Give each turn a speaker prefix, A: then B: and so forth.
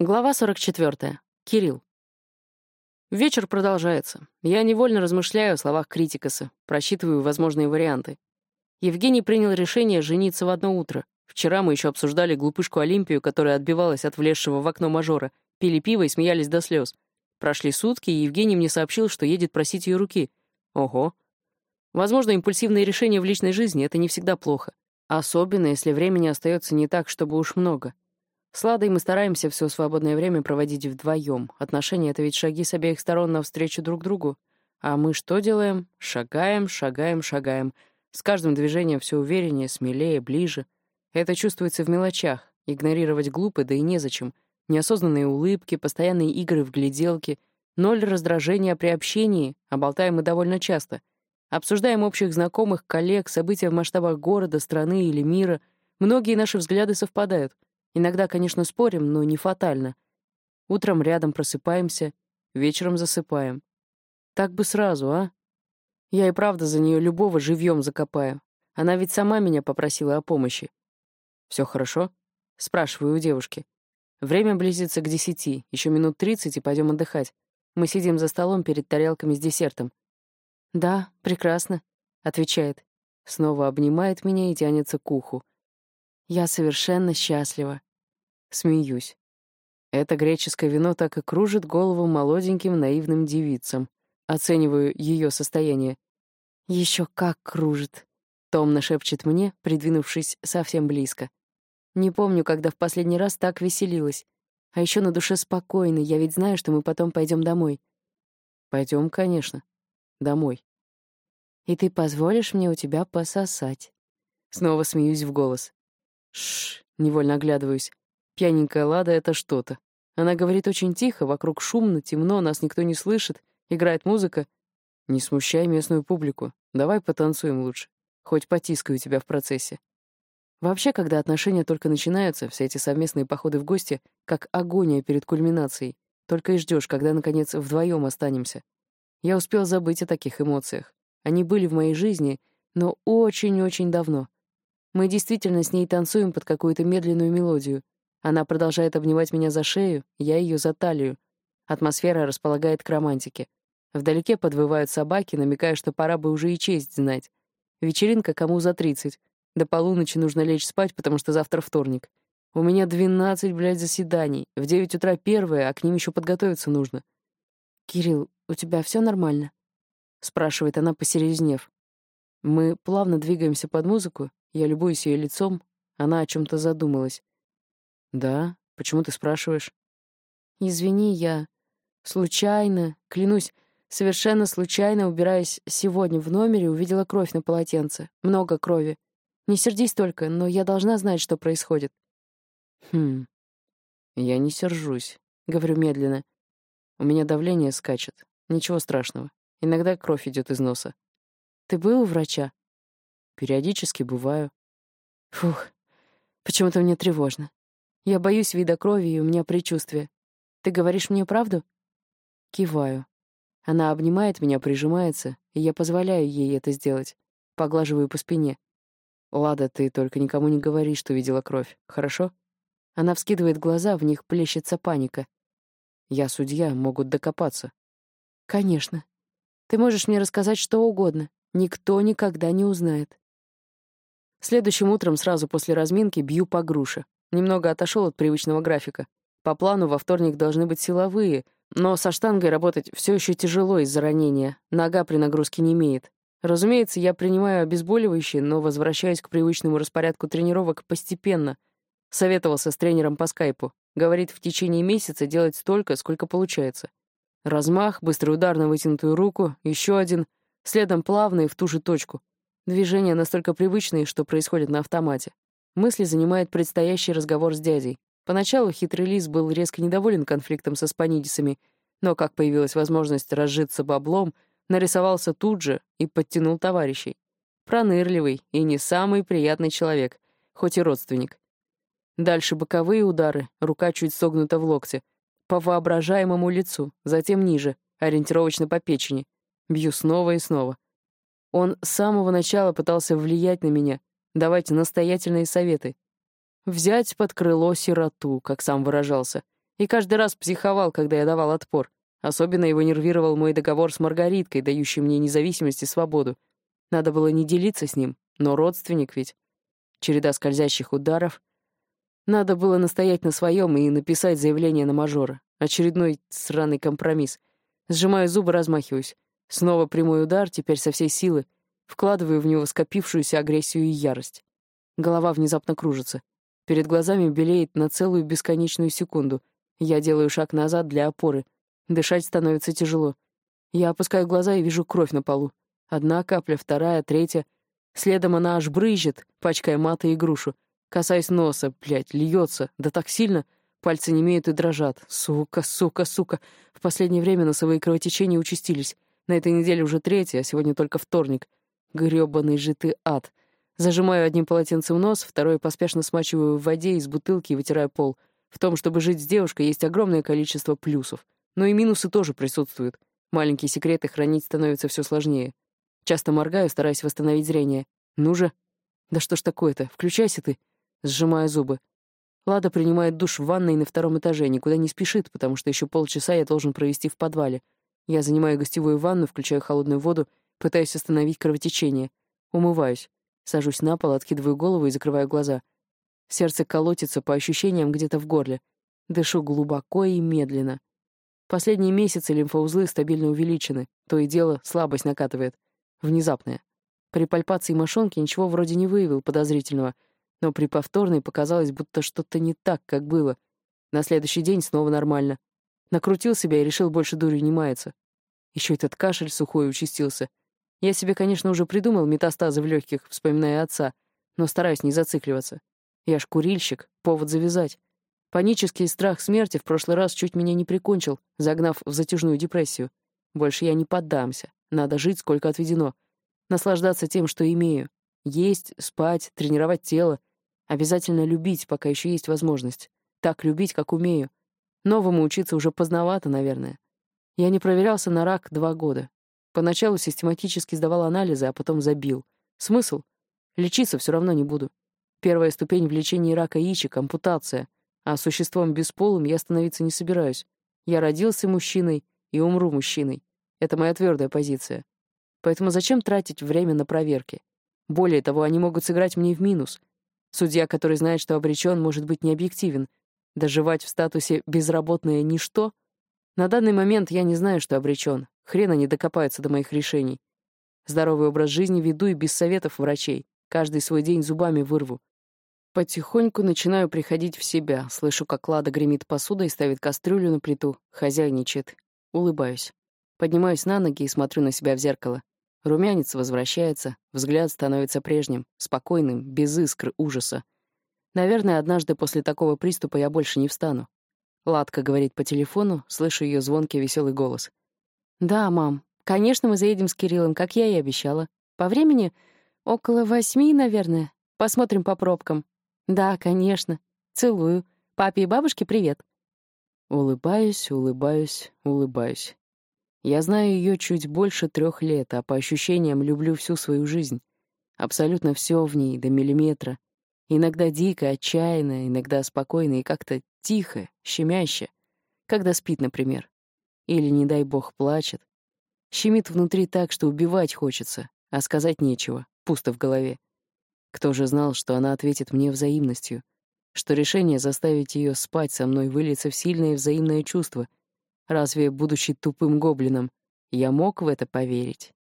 A: Глава 44. Кирилл. Вечер продолжается. Я невольно размышляю о словах критикаса, просчитываю возможные варианты. Евгений принял решение жениться в одно утро. Вчера мы еще обсуждали глупышку Олимпию, которая отбивалась от влезшего в окно мажора, пили пиво и смеялись до слез. Прошли сутки, и Евгений мне сообщил, что едет просить ее руки. Ого. Возможно, импульсивные решения в личной жизни — это не всегда плохо. Особенно, если времени остается не так, чтобы уж много. С Ладой мы стараемся все свободное время проводить вдвоем. Отношения — это ведь шаги с обеих сторон навстречу друг другу. А мы что делаем? Шагаем, шагаем, шагаем. С каждым движением все увереннее, смелее, ближе. Это чувствуется в мелочах. Игнорировать глупо, да и незачем. Неосознанные улыбки, постоянные игры в гляделки, ноль раздражения при общении, а болтаем мы довольно часто. Обсуждаем общих знакомых, коллег, события в масштабах города, страны или мира. Многие наши взгляды совпадают — Иногда, конечно, спорим, но не фатально. Утром рядом просыпаемся, вечером засыпаем. Так бы сразу, а? Я и правда за нее любого живьем закопаю. Она ведь сама меня попросила о помощи. Все хорошо? Спрашиваю у девушки. Время близится к десяти, еще минут тридцать и пойдем отдыхать. Мы сидим за столом перед тарелками с десертом. «Да, прекрасно», — отвечает. Снова обнимает меня и тянется к уху. Я совершенно счастлива. Смеюсь. Это греческое вино так и кружит голову молоденьким наивным девицам. Оцениваю ее состояние. Еще как кружит. Томно шепчет мне, придвинувшись совсем близко. Не помню, когда в последний раз так веселилась. А еще на душе спокойно, я ведь знаю, что мы потом пойдем домой. Пойдем, конечно. Домой. И ты позволишь мне у тебя пососать. Снова смеюсь в голос. Шш, невольно оглядываюсь. Пьяненькая Лада — это что-то. Она говорит очень тихо, вокруг шумно, темно, нас никто не слышит, играет музыка. Не смущай местную публику. Давай потанцуем лучше. Хоть потискаю тебя в процессе. Вообще, когда отношения только начинаются, все эти совместные походы в гости — как агония перед кульминацией. Только и ждешь, когда, наконец, вдвоем останемся. Я успел забыть о таких эмоциях. Они были в моей жизни, но очень-очень давно. Мы действительно с ней танцуем под какую-то медленную мелодию. Она продолжает обнимать меня за шею, я ее за талию. Атмосфера располагает к романтике. Вдалеке подвывают собаки, намекая, что пора бы уже и честь знать. Вечеринка кому за тридцать. До полуночи нужно лечь спать, потому что завтра вторник. У меня двенадцать, блядь, заседаний. В девять утра первое, а к ним еще подготовиться нужно. «Кирилл, у тебя все нормально?» — спрашивает она, посерьезнев. Мы плавно двигаемся под музыку, я любуюсь ее лицом, она о чем то задумалась. «Да? Почему ты спрашиваешь?» «Извини, я случайно, клянусь, совершенно случайно, убираясь сегодня в номере, увидела кровь на полотенце. Много крови. Не сердись только, но я должна знать, что происходит». «Хм, я не сержусь», — говорю медленно. «У меня давление скачет. Ничего страшного. Иногда кровь идет из носа». «Ты был у врача?» Периодически бываю. Фух, почему-то мне тревожно. Я боюсь вида крови, и у меня предчувствие. Ты говоришь мне правду? Киваю. Она обнимает меня, прижимается, и я позволяю ей это сделать. Поглаживаю по спине. «Лада, ты только никому не говори, что видела кровь, хорошо?» Она вскидывает глаза, в них плещется паника. «Я судья, могут докопаться». «Конечно. Ты можешь мне рассказать что угодно. Никто никогда не узнает». Следующим утром, сразу после разминки, бью по груше. Немного отошел от привычного графика. По плану во вторник должны быть силовые, но со штангой работать все еще тяжело из-за ранения. Нога при нагрузке не имеет. Разумеется, я принимаю обезболивающие, но возвращаюсь к привычному распорядку тренировок постепенно. Советовался с тренером по скайпу. Говорит, в течение месяца делать столько, сколько получается. Размах, быстрый удар на вытянутую руку, еще один, следом плавный в ту же точку — Движения настолько привычные, что происходят на автомате. Мысли занимает предстоящий разговор с дядей. Поначалу хитрый лис был резко недоволен конфликтом со спанидисами, но как появилась возможность разжиться баблом, нарисовался тут же и подтянул товарищей. Пронырливый и не самый приятный человек, хоть и родственник. Дальше боковые удары, рука чуть согнута в локте. По воображаемому лицу, затем ниже, ориентировочно по печени. Бью снова и снова. Он с самого начала пытался влиять на меня, давать настоятельные советы. Взять под крыло сироту, как сам выражался. И каждый раз психовал, когда я давал отпор. Особенно его нервировал мой договор с Маргариткой, дающий мне независимость и свободу. Надо было не делиться с ним, но родственник ведь. Череда скользящих ударов. Надо было настоять на своем и написать заявление на мажора. Очередной сраный компромисс. Сжимаю зубы, размахиваюсь. Снова прямой удар, теперь со всей силы. Вкладываю в него скопившуюся агрессию и ярость. Голова внезапно кружится. Перед глазами белеет на целую бесконечную секунду. Я делаю шаг назад для опоры. Дышать становится тяжело. Я опускаю глаза и вижу кровь на полу. Одна капля, вторая, третья. Следом она аж брызжет, пачкая маты и грушу. Касаясь носа, блядь, льется, да так сильно, пальцы не имеют и дрожат. Сука, сука, сука. В последнее время носовые кровотечения участились. На этой неделе уже третья, а сегодня только вторник. Грёбаный же ты ад. Зажимаю одним полотенцем нос, второе поспешно смачиваю в воде из бутылки и вытираю пол. В том, чтобы жить с девушкой, есть огромное количество плюсов. Но и минусы тоже присутствуют. Маленькие секреты хранить становится все сложнее. Часто моргаю, стараясь восстановить зрение. «Ну же!» «Да что ж такое-то? Включайся ты!» Сжимаю зубы. Лада принимает душ в ванной на втором этаже, никуда не спешит, потому что еще полчаса я должен провести в подвале. Я занимаю гостевую ванну, включаю холодную воду, пытаюсь остановить кровотечение. Умываюсь. Сажусь на пол, откидываю голову и закрываю глаза. Сердце колотится по ощущениям где-то в горле. Дышу глубоко и медленно. Последние месяцы лимфоузлы стабильно увеличены, то и дело слабость накатывает. Внезапная. При пальпации мошонки ничего вроде не выявил подозрительного, но при повторной показалось, будто что-то не так, как было. На следующий день снова нормально. Накрутил себя и решил больше дурью не маяться. Еще этот кашель сухой участился. Я себе, конечно, уже придумал метастазы в легких, вспоминая отца, но стараюсь не зацикливаться. Я ж курильщик, повод завязать. Панический страх смерти в прошлый раз чуть меня не прикончил, загнав в затяжную депрессию. Больше я не поддамся. Надо жить, сколько отведено. Наслаждаться тем, что имею. Есть, спать, тренировать тело. Обязательно любить, пока еще есть возможность. Так любить, как умею. Новому учиться уже поздновато, наверное. Я не проверялся на рак два года. Поначалу систематически сдавал анализы, а потом забил. Смысл? Лечиться все равно не буду. Первая ступень в лечении рака яичек — ампутация — а существом бесполым я становиться не собираюсь. Я родился мужчиной и умру мужчиной. Это моя твердая позиция. Поэтому зачем тратить время на проверки? Более того, они могут сыграть мне в минус. Судья, который знает, что обречен, может быть необъективен. Доживать в статусе «безработное ничто» На данный момент я не знаю, что обречен. Хрена не докопается до моих решений. Здоровый образ жизни веду и без советов врачей. Каждый свой день зубами вырву. Потихоньку начинаю приходить в себя, слышу, как Лада гремит посудой и ставит кастрюлю на плиту, хозяйничает. Улыбаюсь. Поднимаюсь на ноги и смотрю на себя в зеркало. Румянец возвращается, взгляд становится прежним, спокойным, без искр ужаса. Наверное, однажды после такого приступа я больше не встану. Ладка говорит по телефону, слышу ее звонкий веселый голос. «Да, мам, конечно, мы заедем с Кириллом, как я и обещала. По времени около восьми, наверное. Посмотрим по пробкам. «Да, конечно. Целую. Папе и бабушке привет». Улыбаюсь, улыбаюсь, улыбаюсь. Я знаю ее чуть больше трех лет, а по ощущениям люблю всю свою жизнь. Абсолютно все в ней, до миллиметра. Иногда дико, отчаянно, иногда спокойно и как-то тихо, щемяще. Когда спит, например. Или, не дай бог, плачет. Щемит внутри так, что убивать хочется, а сказать нечего, пусто в голове. Кто же знал, что она ответит мне взаимностью, что решение заставить ее спать со мной выльется в сильное взаимное чувство? Разве, будучи тупым гоблином, я мог в это поверить?